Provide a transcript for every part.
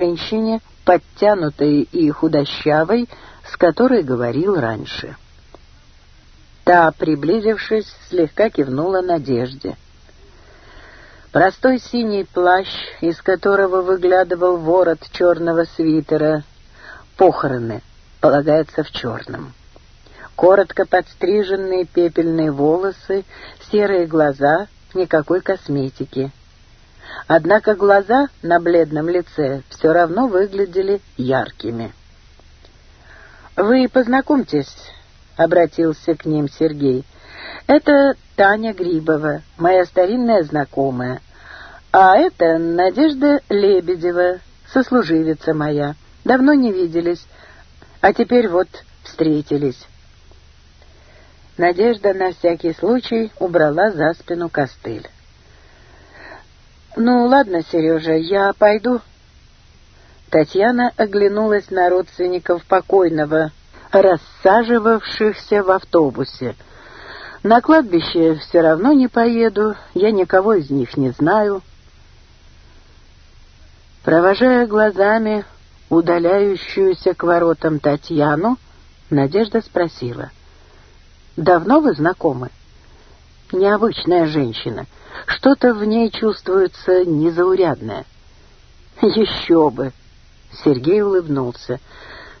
женщине, подтянутой и худощавой, с которой говорил раньше. Та, приблизившись, слегка кивнула Надежде. Простой синий плащ, из которого выглядывал ворот черного свитера, похороны, полагается в черном. Коротко подстриженные пепельные волосы, серые глаза, никакой косметики — однако глаза на бледном лице все равно выглядели яркими. «Вы познакомьтесь», — обратился к ним Сергей. «Это Таня Грибова, моя старинная знакомая. А это Надежда Лебедева, сослуживица моя. Давно не виделись, а теперь вот встретились». Надежда на всякий случай убрала за спину костыль. Ну, ладно, Сережа, я пойду. Татьяна оглянулась на родственников покойного, рассаживавшихся в автобусе. На кладбище все равно не поеду, я никого из них не знаю. Провожая глазами удаляющуюся к воротам Татьяну, Надежда спросила. «Давно вы знакомы?» «Необычная женщина». Что-то в ней чувствуется незаурядное. «Еще бы!» — Сергей улыбнулся.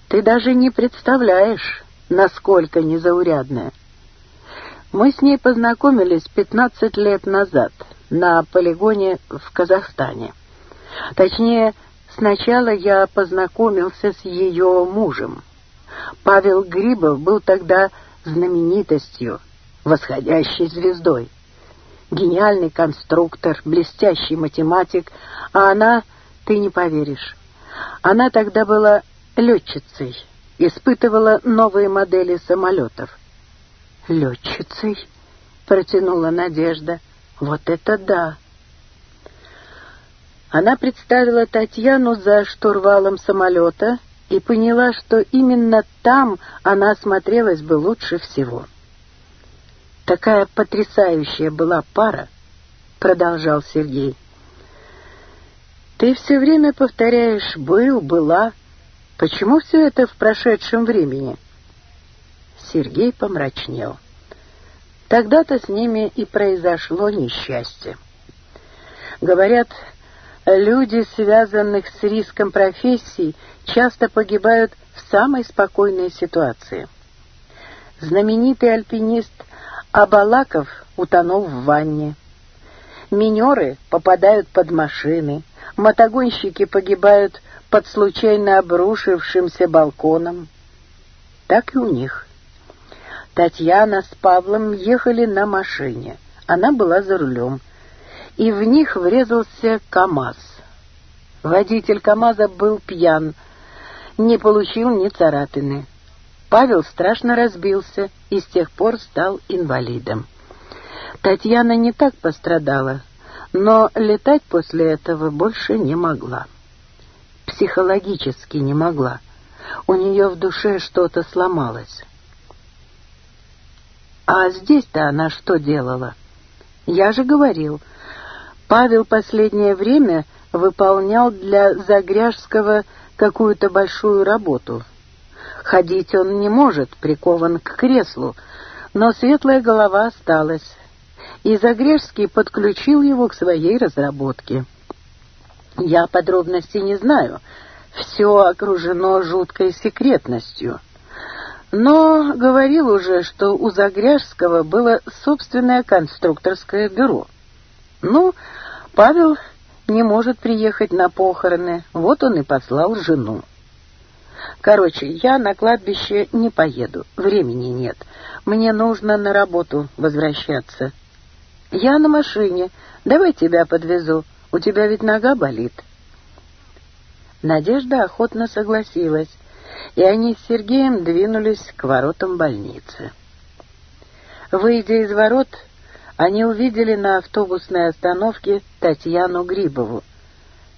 «Ты даже не представляешь, насколько незаурядная. Мы с ней познакомились 15 лет назад на полигоне в Казахстане. Точнее, сначала я познакомился с ее мужем. Павел Грибов был тогда знаменитостью, восходящей звездой гениальный конструктор, блестящий математик, а она, ты не поверишь, она тогда была летчицей, испытывала новые модели самолетов. «Летчицей?» — протянула Надежда. «Вот это да!» Она представила Татьяну за штурвалом самолета и поняла, что именно там она смотрелась бы лучше всего такая потрясающая была пара», — продолжал Сергей. «Ты все время повторяешь «был», «была». Почему все это в прошедшем времени?» Сергей помрачнел. Тогда-то с ними и произошло несчастье. Говорят, люди, связанных с риском профессий, часто погибают в самой спокойной ситуации — знаменитый альпинист Абалаков утонул в ванне. Минеры попадают под машины, мотогонщики погибают под случайно обрушившимся балконом. Так и у них. Татьяна с Павлом ехали на машине. Она была за рулем. И в них врезался КАМАЗ. Водитель КАМАЗа был пьян, не получил ни царапины. Павел страшно разбился и с тех пор стал инвалидом. Татьяна не так пострадала, но летать после этого больше не могла. Психологически не могла. У нее в душе что-то сломалось. «А здесь-то она что делала?» «Я же говорил, Павел последнее время выполнял для Загряжского какую-то большую работу», Ходить он не может, прикован к креслу, но светлая голова осталась, и Загрежский подключил его к своей разработке. Я подробностей не знаю, все окружено жуткой секретностью. Но говорил уже, что у Загряжского было собственное конструкторское бюро. Ну, Павел не может приехать на похороны, вот он и послал жену. Короче, я на кладбище не поеду, времени нет. Мне нужно на работу возвращаться. Я на машине, давай тебя подвезу, у тебя ведь нога болит. Надежда охотно согласилась, и они с Сергеем двинулись к воротам больницы. Выйдя из ворот, они увидели на автобусной остановке Татьяну Грибову.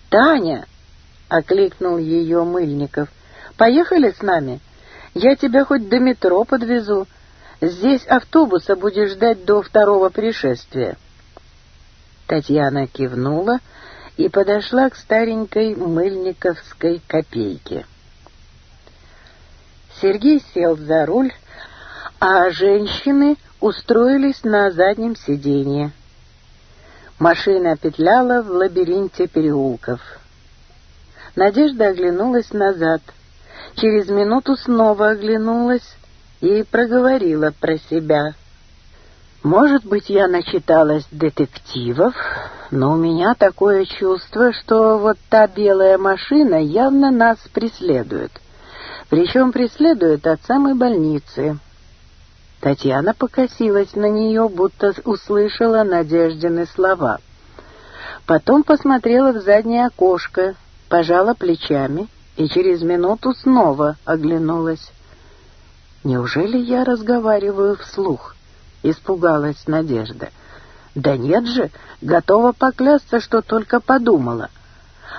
«Таня!» — окликнул ее Мыльников — Поехали с нами? Я тебя хоть до метро подвезу. Здесь автобуса будешь ждать до второго пришествия». Татьяна кивнула и подошла к старенькой мыльниковской копейке. Сергей сел за руль, а женщины устроились на заднем сиденье. Машина петляла в лабиринте переулков. Надежда оглянулась назад — Через минуту снова оглянулась и проговорила про себя. «Может быть, я начиталась детективов, но у меня такое чувство, что вот та белая машина явно нас преследует. Причем преследует от самой больницы». Татьяна покосилась на нее, будто услышала Надеждины слова. Потом посмотрела в заднее окошко, пожала плечами — и через минуту снова оглянулась. «Неужели я разговариваю вслух?» — испугалась Надежда. «Да нет же, готова поклясться, что только подумала.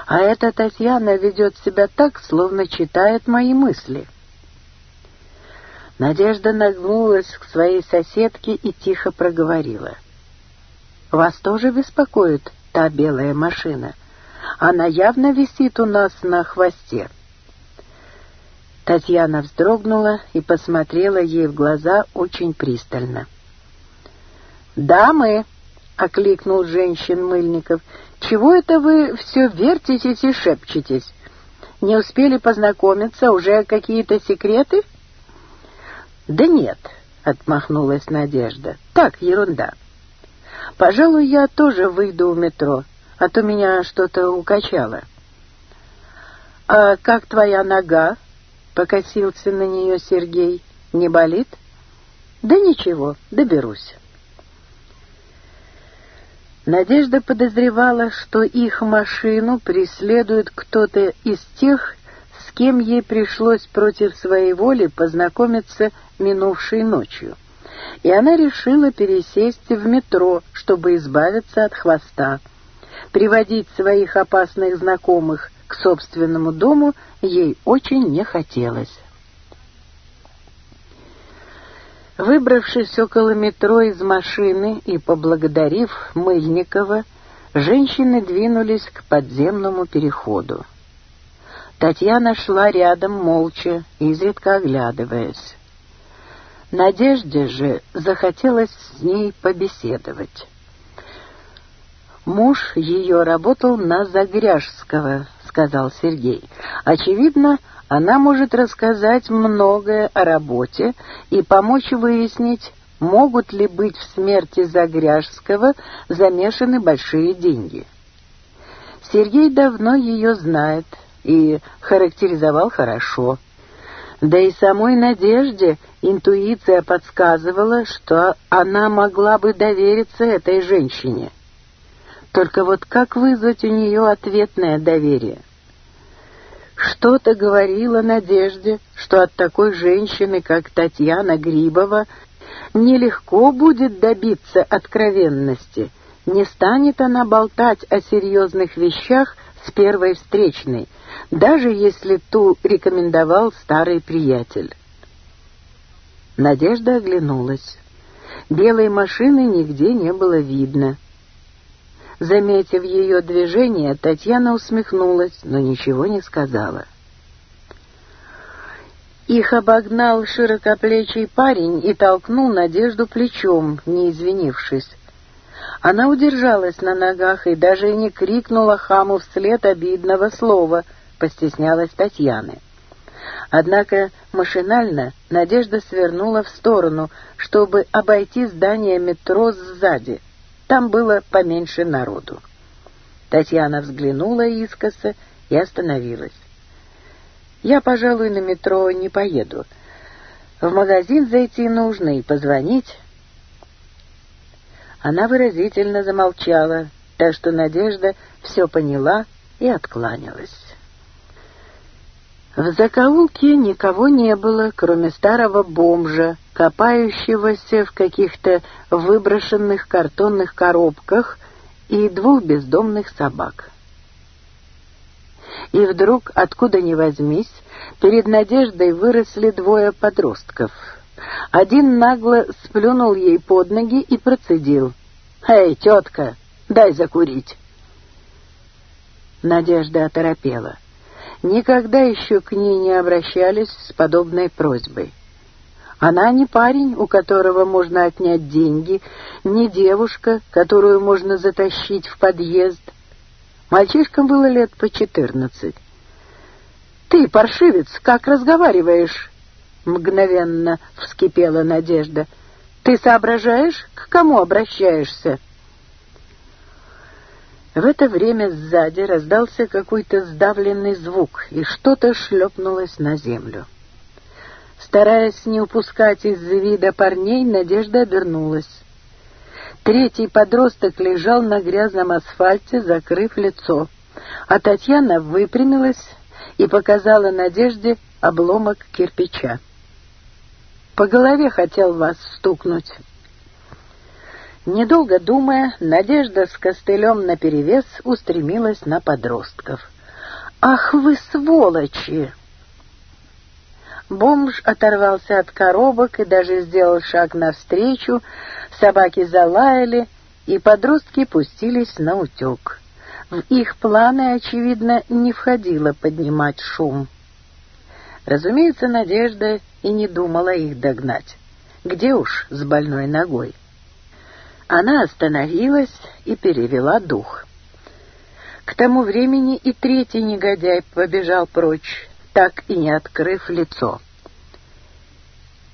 А эта Татьяна ведет себя так, словно читает мои мысли». Надежда нагнулась к своей соседке и тихо проговорила. «Вас тоже беспокоит та белая машина?» А Она явно висит у нас на хвосте». Татьяна вздрогнула и посмотрела ей в глаза очень пристально. «Дамы!» — окликнул женщин Мыльников. «Чего это вы все вертитесь и шепчетесь? Не успели познакомиться, уже какие-то секреты?» «Да нет», — отмахнулась Надежда. «Так, ерунда. Пожалуй, я тоже выйду у метро а то меня что-то укачало. «А как твоя нога?» — покосился на нее Сергей. «Не болит?» «Да ничего, доберусь». Надежда подозревала, что их машину преследует кто-то из тех, с кем ей пришлось против своей воли познакомиться минувшей ночью. И она решила пересесть в метро, чтобы избавиться от хвоста. Приводить своих опасных знакомых к собственному дому ей очень не хотелось. Выбравшись около метро из машины и поблагодарив Мыльникова, женщины двинулись к подземному переходу. Татьяна шла рядом молча, изредка оглядываясь. Надежде же захотелось с ней побеседовать. Муж ее работал на Загряжского, сказал Сергей. Очевидно, она может рассказать многое о работе и помочь выяснить, могут ли быть в смерти Загряжского замешаны большие деньги. Сергей давно ее знает и характеризовал хорошо. Да и самой Надежде интуиция подсказывала, что она могла бы довериться этой женщине — только вот как вызвать у нее ответное доверие? Что-то говорила Надежде, что от такой женщины, как Татьяна Грибова, нелегко будет добиться откровенности. Не станет она болтать о серьезных вещах с первой встречной, даже если ту рекомендовал старый приятель. Надежда оглянулась. Белой машины нигде не было видно. Заметив ее движение, Татьяна усмехнулась, но ничего не сказала. Их обогнал широкоплечий парень и толкнул Надежду плечом, не извинившись. Она удержалась на ногах и даже не крикнула хаму вслед обидного слова, постеснялась Татьяны. Однако машинально Надежда свернула в сторону, чтобы обойти здание метро сзади — там было поменьше народу. Татьяна взглянула искоса и остановилась. «Я, пожалуй, на метро не поеду. В магазин зайти нужно и позвонить». Она выразительно замолчала, так что Надежда все поняла и откланялась. В закоулке никого не было, кроме старого бомжа, копающегося в каких-то выброшенных картонных коробках и двух бездомных собак. И вдруг, откуда ни возьмись, перед Надеждой выросли двое подростков. Один нагло сплюнул ей под ноги и процедил. «Эй, тетка, дай закурить!» Надежда оторопела никогда еще к ней не обращались с подобной просьбой. Она не парень, у которого можно отнять деньги, не девушка, которую можно затащить в подъезд. Мальчишкам было лет по четырнадцать. «Ты, паршивец, как разговариваешь?» Мгновенно вскипела Надежда. «Ты соображаешь, к кому обращаешься?» В это время сзади раздался какой-то сдавленный звук, и что-то шлепнулось на землю. Стараясь не упускать из вида парней, Надежда обернулась. Третий подросток лежал на грязном асфальте, закрыв лицо, а Татьяна выпрямилась и показала Надежде обломок кирпича. «По голове хотел вас стукнуть». Недолго думая, Надежда с костылем наперевес устремилась на подростков. «Ах вы сволочи!» Бомж оторвался от коробок и даже сделал шаг навстречу, собаки залаяли, и подростки пустились на утек. В их планы, очевидно, не входило поднимать шум. Разумеется, Надежда и не думала их догнать. Где уж с больной ногой? А она остановилась и перевела дух. К тому времени и третий негодяй побежал прочь, так и не открыв лицо.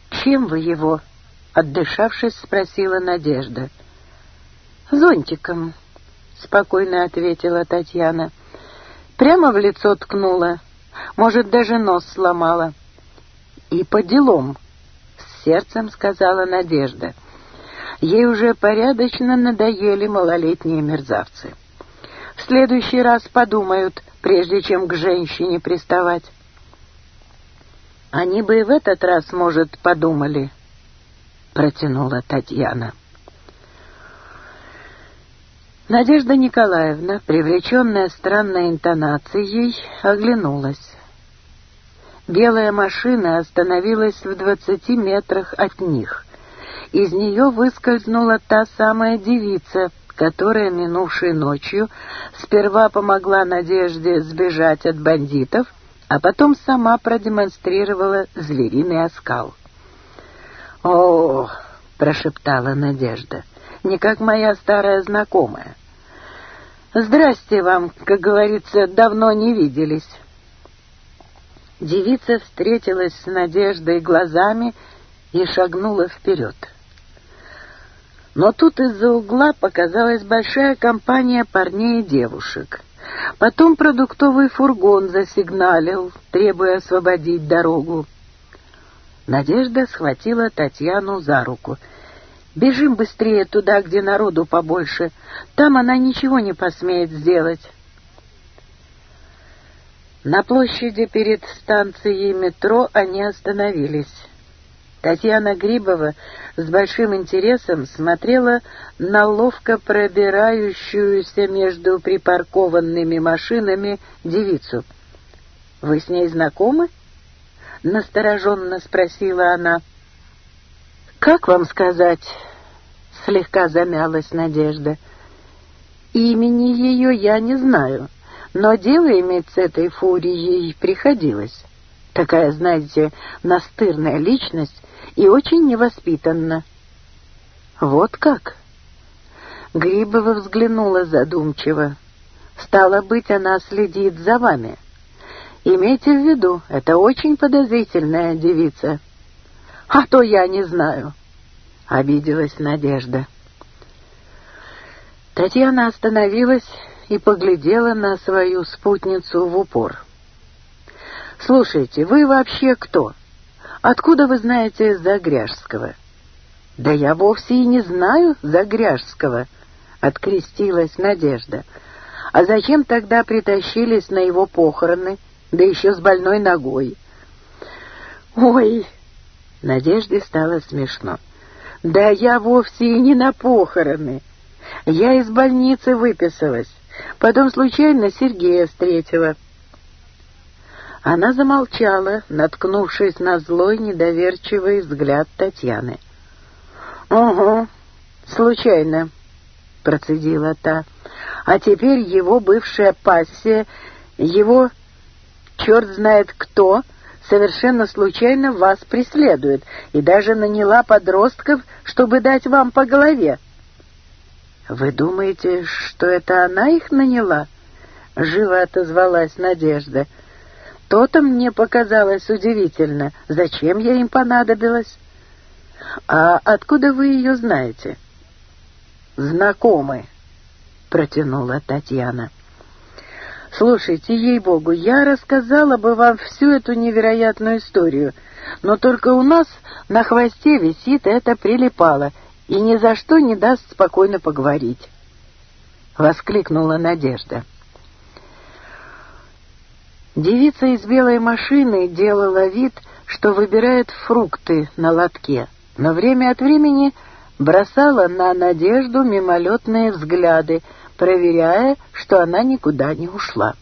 «Чем вы его?» — отдышавшись, спросила Надежда. «Зонтиком», — спокойно ответила Татьяна. «Прямо в лицо ткнула, может, даже нос сломала». «И по делом, — с сердцем сказала «Надежда» ей уже порядочно надоели малолетние мерзавцы. В следующий раз подумают, прежде чем к женщине приставать. Они бы и в этот раз, может, подумали, — протянула Татьяна. Надежда Николаевна, привлеченная странной интонацией, оглянулась. Белая машина остановилась в двадцати метрах от них — из нее выскользнула та самая девица, которая, минувшей ночью, сперва помогла Надежде сбежать от бандитов, а потом сама продемонстрировала звериный оскал. «О!» — прошептала Надежда. «Не как моя старая знакомая». «Здрасте вам, как говорится, давно не виделись». Девица встретилась с Надеждой глазами и шагнула вперед. Но тут из-за угла показалась большая компания парней и девушек. Потом продуктовый фургон засигналил, требуя освободить дорогу. Надежда схватила Татьяну за руку. «Бежим быстрее туда, где народу побольше. Там она ничего не посмеет сделать». На площади перед станцией метро они остановились. Татьяна Грибова с большим интересом смотрела на ловко пробирающуюся между припаркованными машинами девицу. «Вы с ней знакомы?» — настороженно спросила она. «Как вам сказать?» — слегка замялась Надежда. «Имени ее я не знаю, но дело иметь с этой фурией приходилось». Такая, знаете, настырная личность и очень невоспитанна. Вот как? Грибова взглянула задумчиво. Стало быть, она следит за вами. Имейте в виду, это очень подозрительная девица. А то я не знаю. Обиделась Надежда. Татьяна остановилась и поглядела на свою спутницу в упор. «Слушайте, вы вообще кто? Откуда вы знаете Загряжского?» «Да я вовсе и не знаю Загряжского», — открестилась Надежда. «А зачем тогда притащились на его похороны, да еще с больной ногой?» «Ой!» — Надежде стало смешно. «Да я вовсе и не на похороны. Я из больницы выписалась. Потом случайно Сергея встретила». Она замолчала, наткнувшись на злой, недоверчивый взгляд Татьяны. «Ого, случайно», — процедила та. «А теперь его бывшая пассия, его черт знает кто, совершенно случайно вас преследует и даже наняла подростков, чтобы дать вам по голове». «Вы думаете, что это она их наняла?» — живо отозвалась Надежда. «Надежда». То-то мне показалось удивительно. Зачем я им понадобилась? А откуда вы ее знаете? Знакомы, протянула Татьяна. Слушайте, ей-богу, я рассказала бы вам всю эту невероятную историю, но только у нас на хвосте висит это прилипало и ни за что не даст спокойно поговорить. Воскликнула Надежда. Девица из белой машины делала вид, что выбирает фрукты на лотке, но время от времени бросала на Надежду мимолетные взгляды, проверяя, что она никуда не ушла.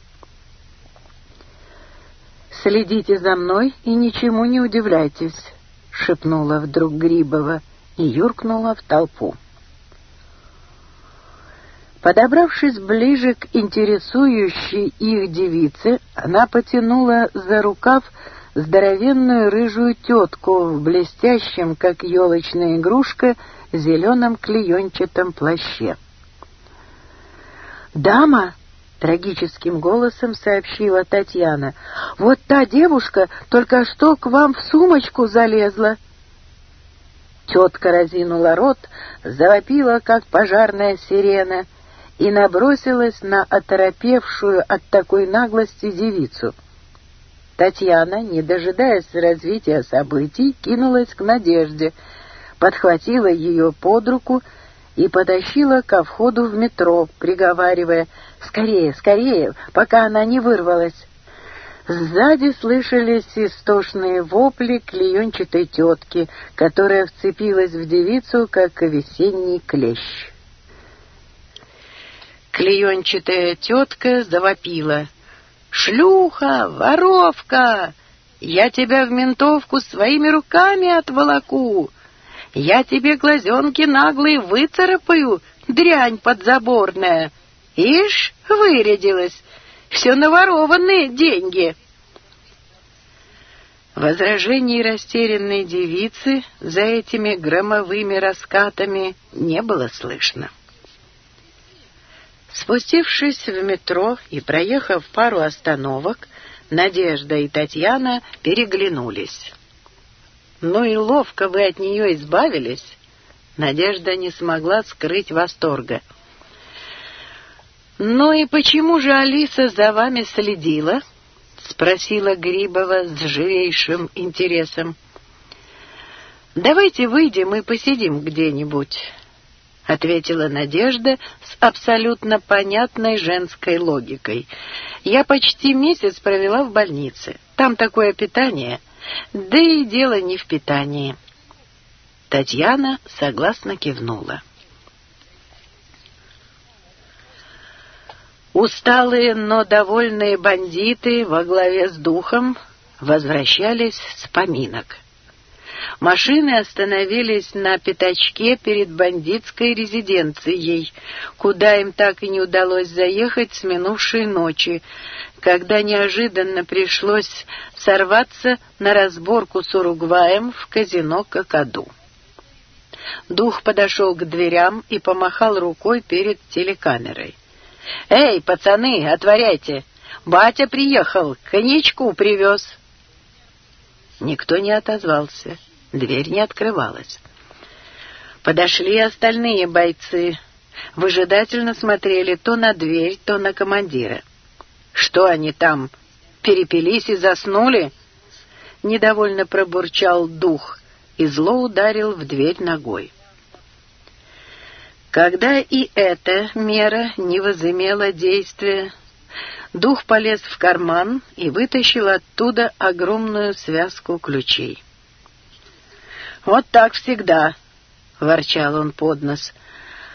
«Следите за мной и ничему не удивляйтесь», — шепнула вдруг Грибова и юркнула в толпу. Подобравшись ближе к интересующей их девице, она потянула за рукав здоровенную рыжую тетку в блестящем, как елочная игрушка, зеленом клеенчатом плаще. «Дама!» — трагическим голосом сообщила Татьяна. «Вот та девушка только что к вам в сумочку залезла!» Тетка разинула рот, завопила, как пожарная сирена — и набросилась на оторопевшую от такой наглости девицу. Татьяна, не дожидаясь развития событий, кинулась к Надежде, подхватила ее под руку и потащила ко входу в метро, приговаривая «Скорее, скорее, пока она не вырвалась». Сзади слышались истошные вопли клеенчатой тетки, которая вцепилась в девицу, как весенний клещ. Клеенчатая тетка завопила. «Шлюха! Воровка! Я тебя в ментовку своими руками отволоку! Я тебе глазенки наглые выцарапаю, дрянь подзаборная! Ишь, вырядилась! Все наворованные деньги!» Возражений растерянной девицы за этими громовыми раскатами не было слышно. Спустившись в метро и проехав пару остановок, Надежда и Татьяна переглянулись. «Ну и ловко вы от нее избавились!» Надежда не смогла скрыть восторга. «Ну и почему же Алиса за вами следила?» — спросила Грибова с живейшим интересом. «Давайте выйдем и посидим где-нибудь. — ответила Надежда с абсолютно понятной женской логикой. «Я почти месяц провела в больнице. Там такое питание. Да и дело не в питании». Татьяна согласно кивнула. Усталые, но довольные бандиты во главе с духом возвращались с поминок — Машины остановились на пятачке перед бандитской резиденцией, куда им так и не удалось заехать с минувшей ночи, когда неожиданно пришлось сорваться на разборку с Уругваем в казино «Кокаду». Дух подошел к дверям и помахал рукой перед телекамерой. «Эй, пацаны, отворяйте! Батя приехал, коньячку привез!» Никто не отозвался. Дверь не открывалась. Подошли остальные бойцы. Выжидательно смотрели то на дверь, то на командира. «Что они там, перепились и заснули?» Недовольно пробурчал дух и зло ударил в дверь ногой. Когда и эта мера не возымела действия, дух полез в карман и вытащил оттуда огромную связку ключей. «Вот так всегда», — ворчал он под нос.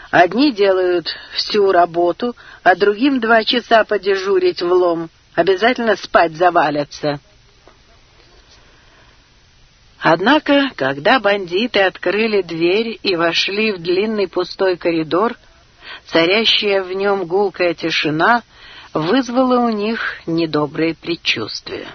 «Одни делают всю работу, а другим два часа подежурить в лом. Обязательно спать завалятся». Однако, когда бандиты открыли дверь и вошли в длинный пустой коридор, царящая в нем гулкая тишина вызвала у них недобрые предчувствия.